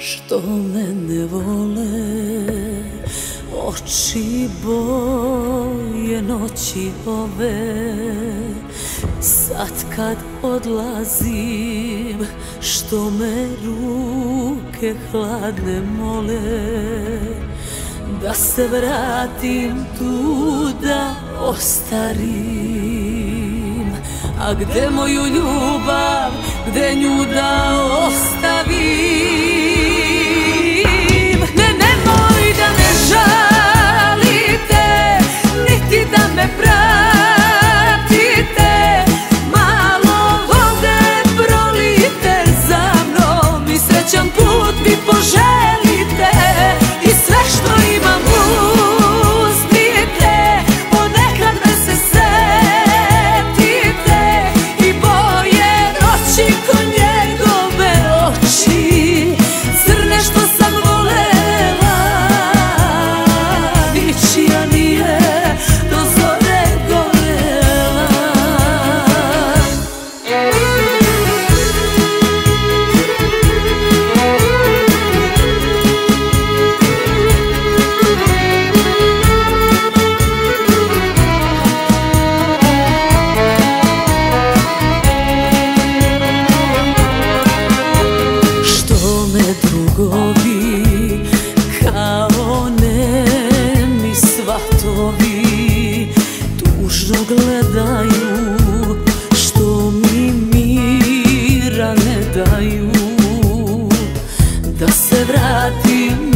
što me ne vole Oči boje noći ove Sad kad odlazim Što me ruke hladne mole. Da se vratim tu da ostarim. A gde moju ljubav, gde nju da ostavim me drugovi Kao nemi svatovi. Tužno gledaju Što mi mira ne daju. Da se vratim